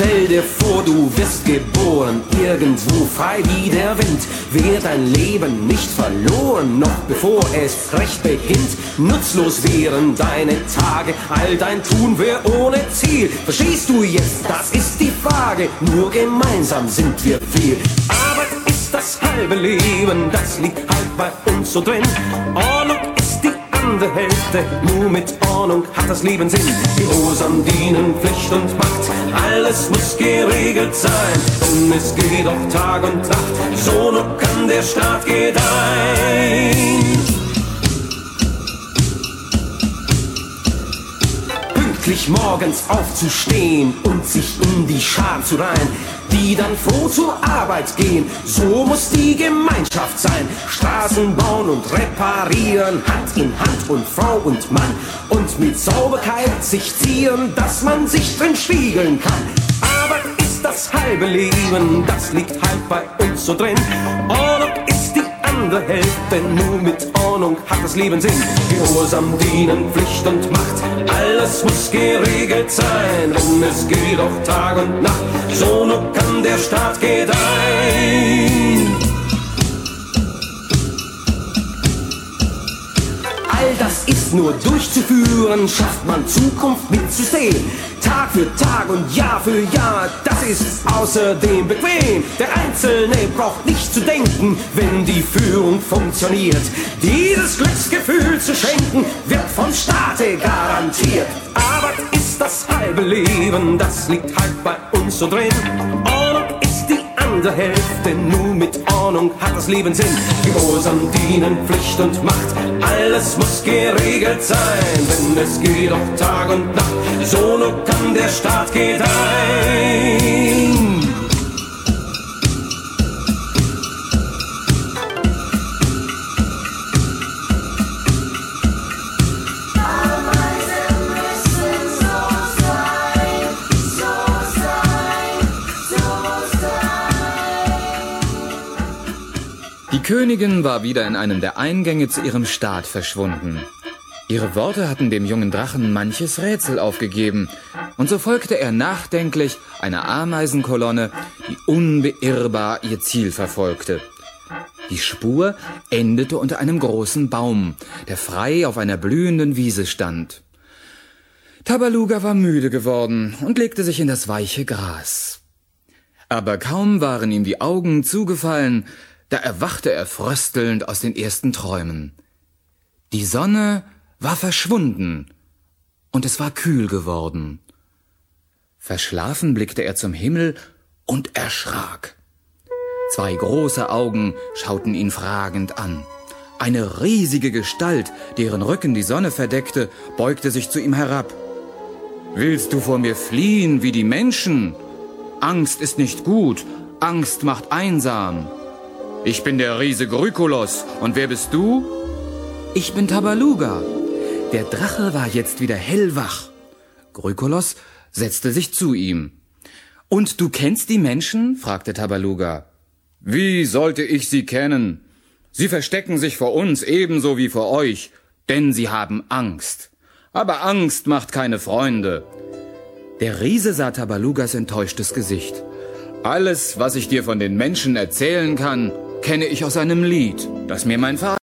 Stell dir vor, du wirst geboren, irgendwo frei wie der Wind. Wäre dein Leben nicht verloren, noch bevor es recht beginnt. Nutzlos wären deine Tage, all dein Tun wäre ohne Ziel. Verstehst du jetzt, das ist die Frage, nur gemeinsam sind wir viel. Aber ist das halbe Leben, das liegt halt bei uns so drin. Ordnung ist die andere Hälfte, nur mit Ordnung hat das Leben Sinn. Gehorsam dienen, Pflicht und Macht, alles muss geregelt sein. Denn es geht doch Tag und Nacht, so nur kann der Staat gedeihen. Pünktlich morgens aufzustehen und sich in die Schar zu reihen, die dann froh zur Arbeit gehen. So muss die Gemeinschaft sein. Straßen bauen und reparieren, Hand in Hand und Frau und Mann. Und mit Sauberkeit sich zieren, dass man sich drin spiegeln kann. Aber ist das halbe Leben, das liegt halt bei uns so drin. Ist die andere Hälfte, nur mit Ordnung hat das Leben Sinn. Gehorsam dienen, Pflicht und Macht, alles muss geregelt sein. Denn es geht doch Tag und Nacht, so nur kann der Staat gedeihen. Nur durchzuführen, schafft man Zukunft mitzusehen. Tag für Tag und Jahr für Jahr, das ist außerdem bequem. Der Einzelne braucht nicht zu denken, wenn die Führung funktioniert. Dieses Glücksgefühl zu schenken, wird vom Staate garantiert. Aber ist das halbe Leben, das liegt halt bei uns so drin. Die andere Hälfte, nur mit Ordnung hat das Leben Sinn. Gehorsam dienen, Pflicht und Macht, alles muss geregelt sein. Denn es geht doch Tag und Nacht, so nur kann der Staat. Ameisen Die Königin war wieder in einem der Eingänge zu ihrem Staat verschwunden. Ihre Worte hatten dem jungen Drachen manches Rätsel aufgegeben, und so folgte er nachdenklich einer Ameisenkolonne, die unbeirrbar ihr Ziel verfolgte. Die Spur endete unter einem großen Baum, der frei auf einer blühenden Wiese stand. Tabaluga war müde geworden und legte sich in das weiche Gras. Aber kaum waren ihm die Augen zugefallen, da erwachte er fröstelnd aus den ersten Träumen. Die Sonne war verschwunden und es war kühl geworden. Verschlafen blickte er zum Himmel und erschrak. Zwei große Augen schauten ihn fragend an. Eine riesige Gestalt, deren Rücken die Sonne verdeckte, beugte sich zu ihm herab. Willst du vor mir fliehen wie die Menschen? Angst ist nicht gut, Angst macht einsam. Ich bin der Riese Grykolos, und wer bist du? Ich bin Tabaluga. Der Drache war jetzt wieder hellwach. Grykolos setzte sich zu ihm. Und du kennst die Menschen? fragte Tabaluga. Wie sollte ich sie kennen? Sie verstecken sich vor uns ebenso wie vor euch, denn sie haben Angst. Aber Angst macht keine Freunde. Der Riese sah Tabalugas enttäuschtes Gesicht. Alles, was ich dir von den Menschen erzählen kann, kenne ich aus einem Lied, das mir mein Vater